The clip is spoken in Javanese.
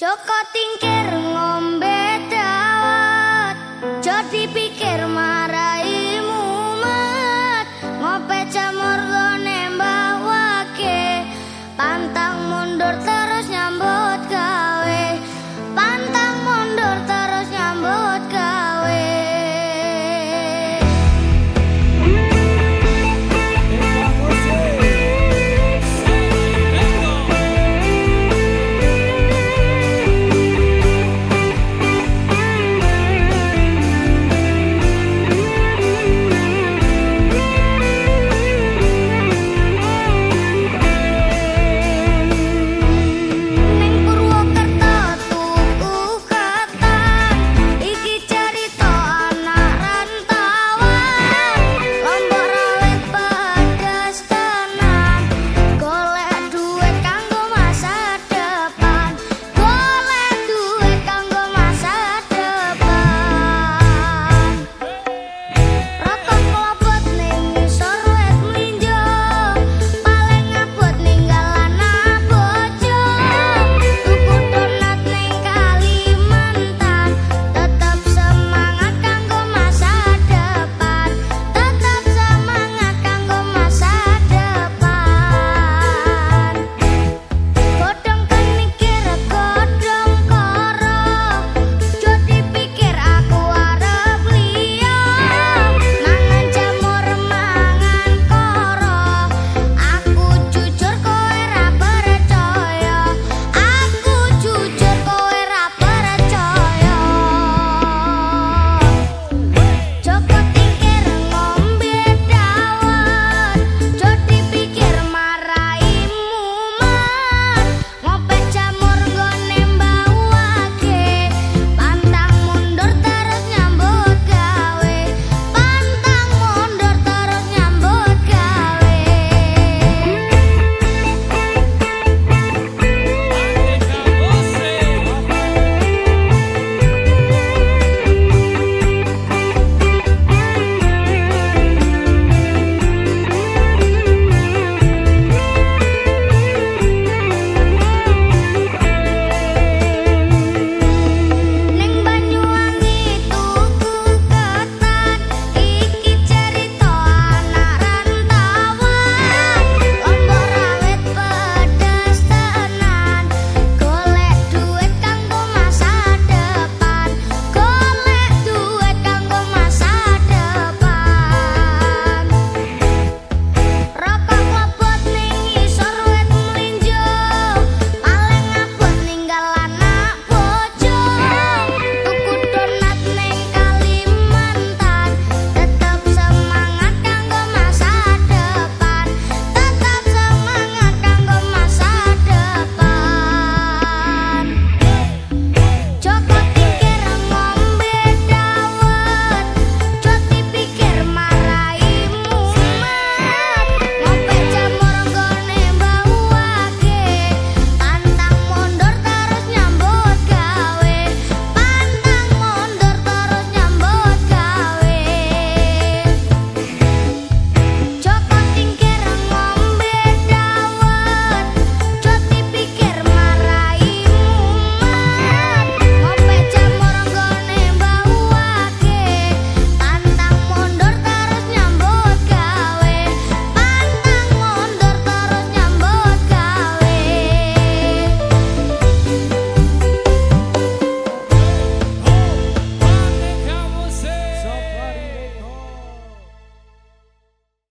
Joko tingkir ngombe dawet, jodi pikir marah.